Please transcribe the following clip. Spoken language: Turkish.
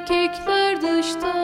Erkekler dışta,